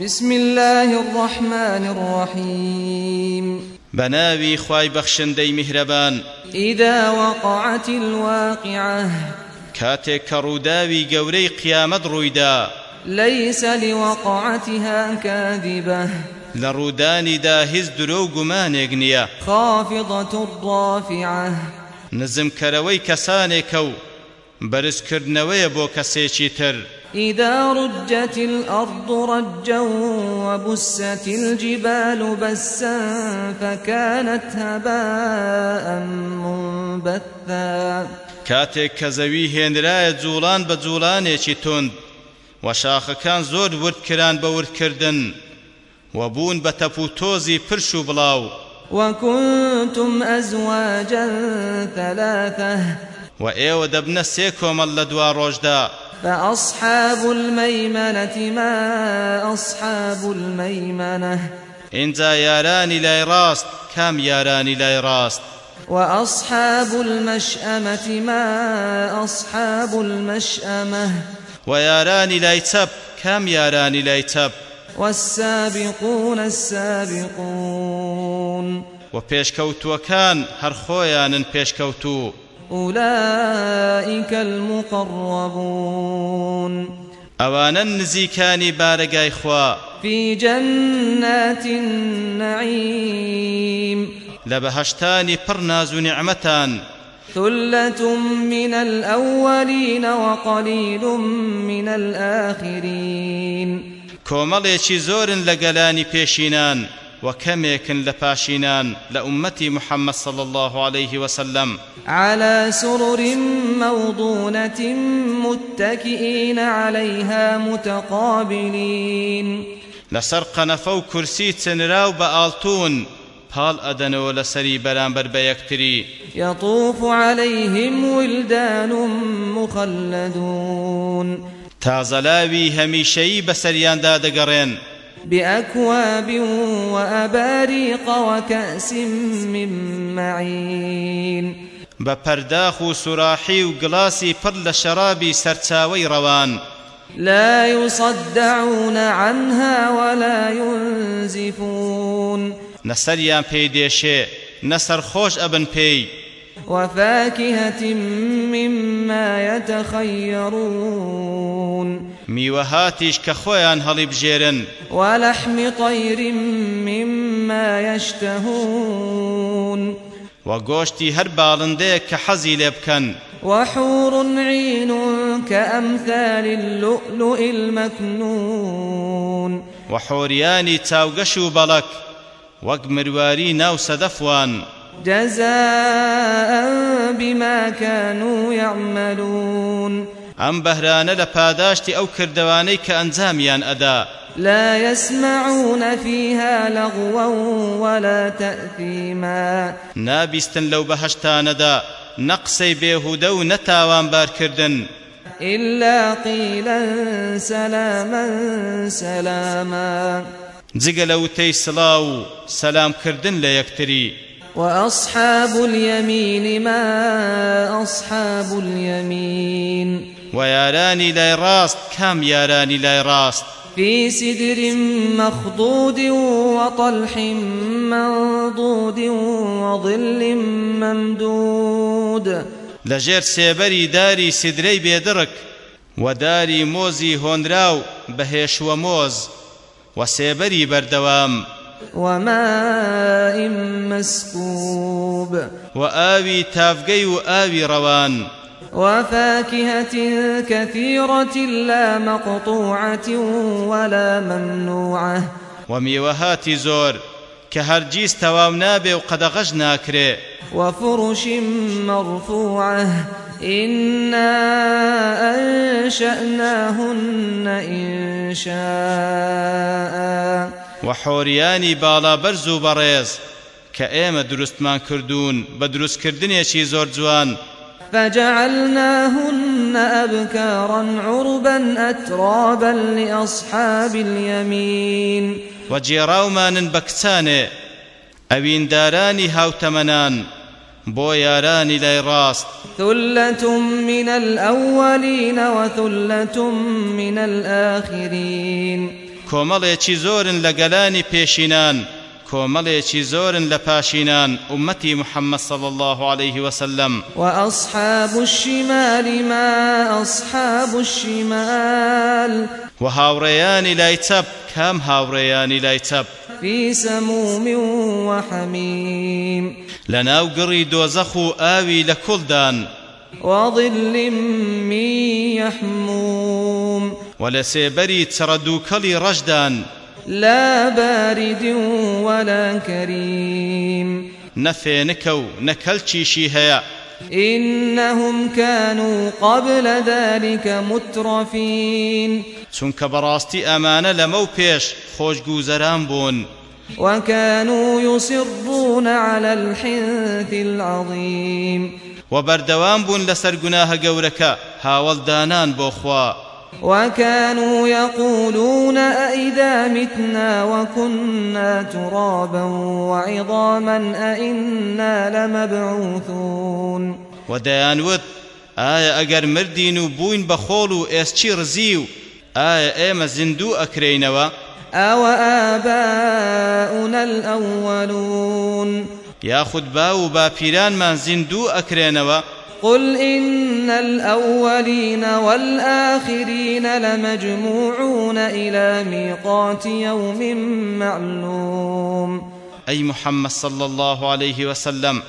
بسم الله الرحمن الرحيم بناوي خواي بخشن دي مهربان إذا وقعت الواقعة كاتك كروداوي قوري قيامة رويدا ليس لوقعتها كاذبة لروداني داهز درو قمان يقنيا خافضة الرافعة نزم كروي كساني كو برسكرنوي بو كسيشي تر إذا رجت الأرض رجا وبست الجبال بسا فكانت هباء منبثا كاتك كزوي هندرا جولان بجولان تند وشاخكان زود وردكران بوردكردن وبون بتفوتوزي برشو بلاو وكنتم أزواجا ثلاثة وإيو دبنا سيكو مال لدوا روجدا فأصحاب الميمنة ما أصحاب الميمنة اینجا یارانی لای ڕاست کام یارانی لای ڕاست وأصحاب المشأمة ما أصحاب المشأمة وياراني لا يتب كم ياراني لا يتب والسابقون السابقون وبيشكوتو كان هرخويا بيشكوتو أولئك المقربون أوانا نزيكاني بارقاي خوا في جنات النعيم لبهشتان برناز نعمتان ثلة من الأولين وقليل من الآخرين كوماليشي زور لقلاني بيشينان وكميكن لباشينان لأمتي محمد صلى الله عليه وسلم على سرر موضونة متكئين عليها متقابلين لسر قنفو كرسي تنراو بآلتون پال ئەدەنەوە لەسەری بەرامبەر بە یەکتری یطوف عليهلەیهم ولدان مخلدون تازەلاوی هەمیشەیی بەسەریاندا دەگەڕێن بأكواب وأباريق وكأس من معين بپرداخ و سوراحی و گلاسی پر لە شەرابی سەرچاوەی ڕەوان لا يصدعون عنها ولا ينزفون نسريان بيديشي نسر خوش ابن بي وفاكهة مما يتخيرون میوەهاتیش کە خۆیان هەڵی بژێرن وەلەحمی طەیری مما یشتهون و گۆشتی هەر باڵندەیە کە حەزی لێ بکەن وحور عين كأمثال اللؤلؤ المكنون وحورياني تاوغشو بلك وەک مرواری ناو سەدەفوان جەزاء بما كانوا يعملون ئەم بەهرانە لە پاداشتی ئەو کردوانەی کە ئەنجامیان ئەدا لا يسمعون فيها لغوا ولا تأثيما نابستن لو بهشتاندا نقصي بيهودا ونتاوان باركردن إلا قيلا سلاما سلاما زقلو تي سلاو سلام كردن لا يكتري وأصحاب اليمين ما أصحاب اليمين وياراني لاي راست كم ياراني لاي راست في سدر مخضود وطلح منضود وظل ممدود لەژێر سێبەری داری سدرەی بێدرک و داری مۆزی هۆنراو بە هێشوە مۆز و سێبەری بەردەوام وماء مسكوب وآوي تافقي وآوي روان وفاكهة كثيرة لا مقطوعة ولا ممنوعة وميوهات زور كهرجيس توام نابي وقدغج ناكري وفرش مرفوعة إنا أنشأناهن إن شاء و حۆریانی باڵا بەرز و بەڕێز کە ئێمە دروستمان کردوون بە دروستکردنێکی زۆر جوان فجعلناهن أبكارا عربا أترابا لأصحاب اليمين وجيراومان بكتاني أوين داراني هاوتمنان بو ياراني لي راست ثلة من الأولين وثلة من الآخرين کۆمەڵێکی زۆرن لە گەلانی پێشینان کۆمەڵێکی زۆرن لە پاشینان ئومەتی محەممەد صلى الله عليه وسلم وأصحاب الشمال ما أصحاب الشمال وهاوڕێیانی لای چەپ کام هاوڕێیانی لای چەپ في سموم وحميم لناو قري دوزخو آوي لكل دان وظل من يحموم ولا سيبري تردوكلي رجدا لا بارد ولا كريم نفي نكو نكلتشي شيهيا إنهم كانوا قبل ذلك مترفين چونك براستي أمانة لمو پیش خوش گوزران بون وكانوا يصرون على الحنث العظيم وبردوان بون لسر گناه گوركا هاول دانان بوخوا وكانوا يقولون أئذا متنا وكنا ترابا وعظاما أئنا لمبعوثون ودانوت آية أجر مردين وبوين بخولو إسشي رزيو آية إما زندو أكرينوا أوآباؤنا الأولون ياخد باو بابيران ما زندو أكرينوا قل إن الأولين والآخرين لمجموعون إلى ميقات يوم معلوم أي محمد صلى الله عليه وسلم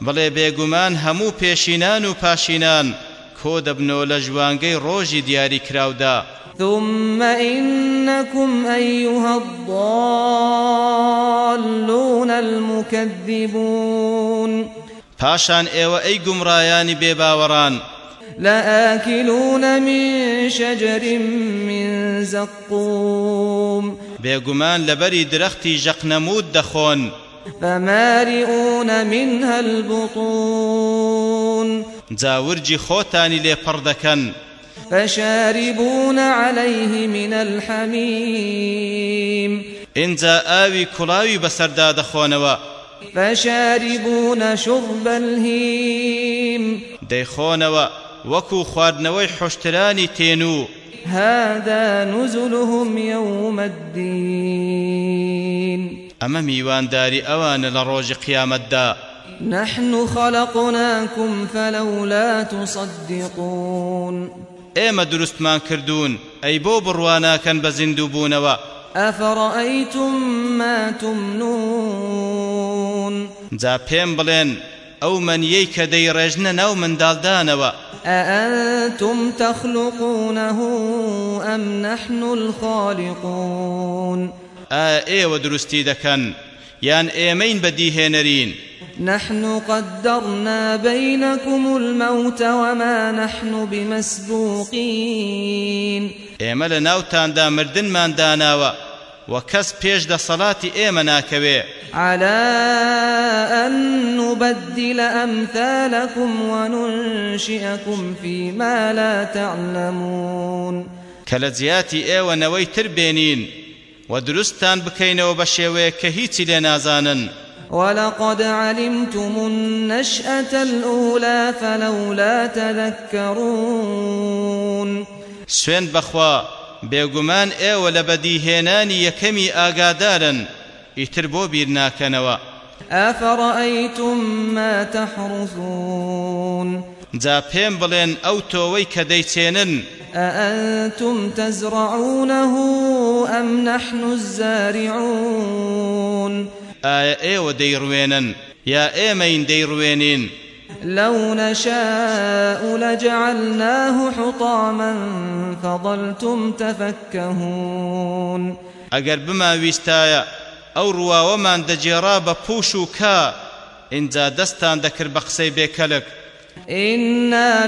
بلي بيقمان همو بيشينان وباشينان كود ابنو لجوانقي روجي دياري كراودا ثم إنكم أيها الضالون المكذبون پاشان ئێوە ئەی گومڕایانی بێباوەڕان لآكلون من شجر من زقوم بيغمان لبري درختي جقنمود دخون فمارئون منها البطون زاورجي خوتاني لي پردكن فشاربون عليه من الحميم انزا آوي كلاوي بسرداد خونوا فشاربون شرب الهيم دەیخۆنەوە وەکو خواردنەوەی حشترانی تێنوو هذا نزلهم يوم الدين أما ميوان داري أوان لروج قيام الدا نحن خلقناكم فلولا تصدقون ئێمە دروستمان کردوون ئەی بۆ بڕواناکەن بە زیندوو بوونەوە ئەفڕئیتم ماتونون جا پێم بڵێن ئەو مەنیەی کە دەی ڕێژنە ناو منداڵدانەوە ئەتم تەخلوقونەه ئەم نەحن الخالیقون ئێوە دروستی دەکەن یان ئێمەین بەدیهێنەرین نحن قدرنا بينكم الموت وما نحن بمسبوقين ئێمە لە ناوتاندا مردنمان داناوە وكس بيش دا صلاتي ايمنا كبي على أن نبدل أمثالكم وننشئكم فيما لا تعلمون كالزياتي ايوة نوي تربينين ودرستان بكين وبشيوي كهيتي لنازانا ولقد علمتم النشأة الأولى فلولا تذكرون سوێن بەخوا بێگومان ئێوە لە بەدیهێنانی یەکەمی ئاگادارن ئیتر بۆ بیر ناکەنەوە ئەفڕئیتم ما تحرثون جا پێم بڵێن ئەو تۆوەی کە دەیچێنن أأنتم تزرعونه أم نحن الزارعون آية إيوة ديروينن يا إيمين ديروينين لو نشاء لجعلناه حطاما فظلتم تفكهون اگر بما ويستايا او روا ومان دجيرا بپوشو كا انزا دستان دكر بقسي بكلك إنا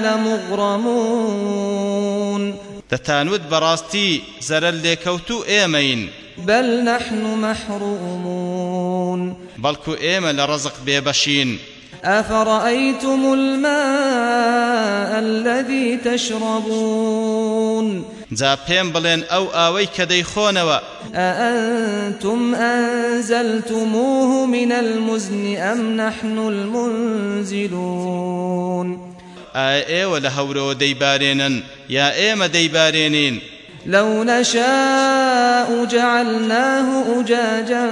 لمغرمون دتانود براستي زرل لكوتو ايمين بل نحن محرومون بلكو ايما لرزق بيبشين أفرأيتم الماء الذي تشربون جا پێم بڵێن ئەو ئاوەی کە دەیخۆنەوە ئەتم ئەزەلتموه من المزنی ئەم نحن المنزلون ئێوە لە هەورەوە دەیبارێنن یا ئێمە دەیبارێنین لو نشاء جعلناه أجاجا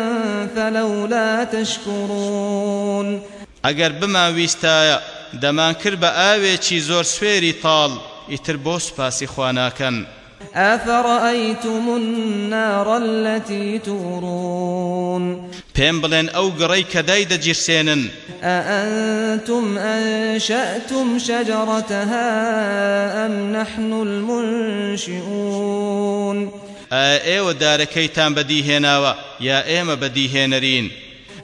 فلولا تشكرون ئەگەر بما ویستایە دەمان کرد بە ئاوێکی زۆر سوێری تاڵ ئیتر بۆ سوپاسی خواناکەن ئەفڕئیتم النار التي تورون پێم بڵێن ئەو گڕەی کە دای دەجیرسێنن ئەأنتم أنشأتم شجرتها أم نحن المنشئون ئێوە دارەکەیتان بەدیهێناوە یا ئێمە بەدیهێنەرین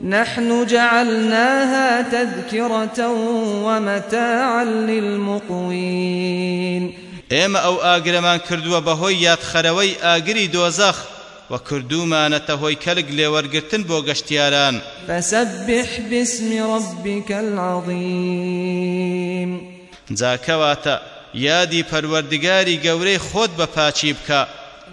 نحن جعلناها تذكرة ومتاعا للمقوين ئێمە ئەو ئاگرەمان کردووە بەهۆی یادخەرەوەی ئاگری دۆزەخ و کردومانەتە هۆی کەلک لێوەرگتن بۆ گەشتیاران فسبح باسم ربك العظيم جاکەواتە یادی پەروەردگاری گەورەی خۆت بە پاچی بکە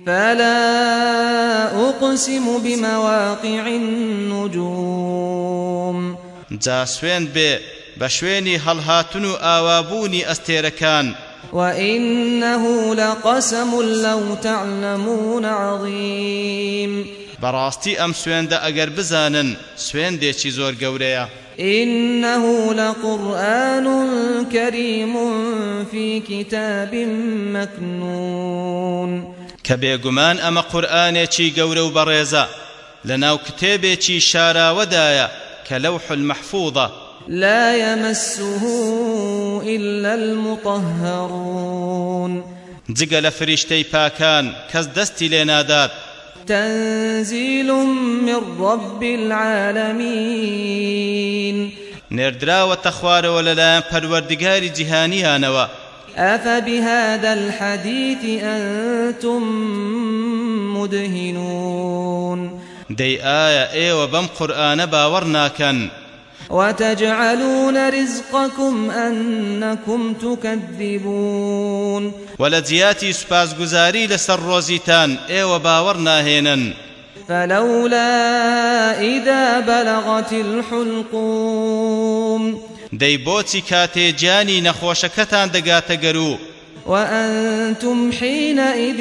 فلا أقسم بمواقع النجوم جا سوين بي بشويني هل هاتنو آوابوني أستيركان وإنه لقسم لو تعلمون عظيم براستي أم سوين دا أقر بزانن سوين دي چي زور قوريا إنه لقرآن كريم في كتاب مكنون کە بێگومان ئەمە قورآنێکی گەورە و بەڕێزە لەناو کتێبێکی شاراوەدایە کە لەوح المەحفوظە لا يمسه إلا المطهرون جگە لە فریشتەی پاکان کەس دەستی لێ نادات تنزيل من رب العالمين نردراوە تەخوارەوە لەلایەن پەروەردگاری جیهانیانەوە أفبهذا الحديث أنتم مدهنون دي آية إيوة بم قرآن باورناكن وتجعلون رزقكم أنكم تكذبون ولجياتي سباز گزاري لسر روزيتان إيوة باورناهينن فلولا إذا بلغت الحلقوم دەی بۆچی کاتێ جانی نەخۆشەکەتان دەگاتە گەرو وأنتم حينئذ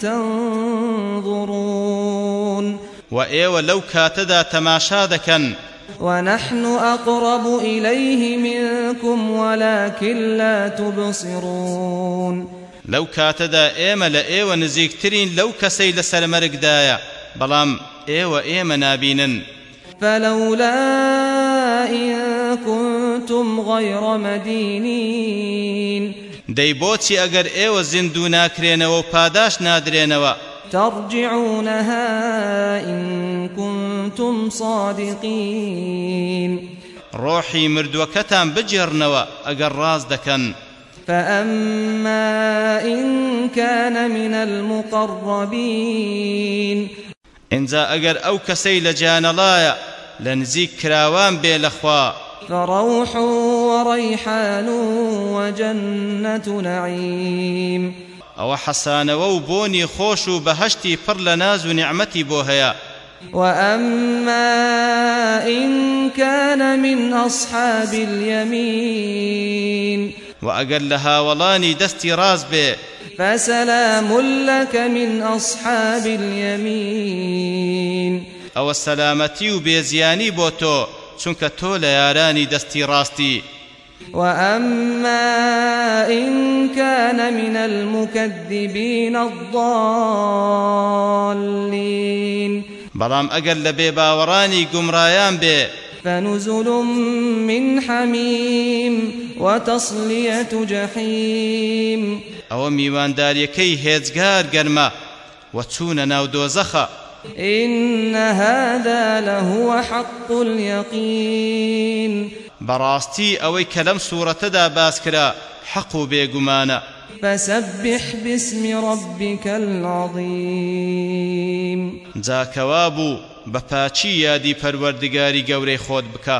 تنظرون وإيوة لو كاتدا تماشا دكن ونحن أقرب إليه منكم ولكن لا تبصرون لو كاتدا إيما لإيوة نزيكترين لو كسي لسلمرك دايا بلام ايوة ايما نابينن فلولا إن كنتم غير مدينين دي بوتي اگر ايوة زندو ناكرينوا وباداش نادرينوا ترجعونها إن كنتم صادقين روحي مردوكتان بجرنوا اگر راز دكن فأما إن كان من المقربين اینجا ئەگەر ئەو کەسەی لە جیانەڵایە لە نزیک کراوان بێ لەخوا فروح وڕیحان وجنة نعیم ئەوە حەسانەوە و بۆنی خۆش و بەهشتی پڕ لە ناز و نیعمەتی بۆ هەیە وأما إن كان من أصحاب اليمين وأقل لها ولاني دستي راز به فسلام لك من أصحاب اليمين أو السلامتي وبيزياني بوتو چونك تو لياراني دستي راستي وأما إن كان من المكذبين الضالين بلام أقل لبي باوراني قمرايان به فنزل من حميم وتصلية جحيم أو ميوان داريكي هيتزغار قرما وتشونا ناو دوزخا إن هذا لهو حق اليقين براستي أوي كلام سورة دا باسكرا حق بيقمانا فسبح باسم ربك العظيم زاكوابو بە پاچی یادی پەروەردگاری گەورەی خۆت بکە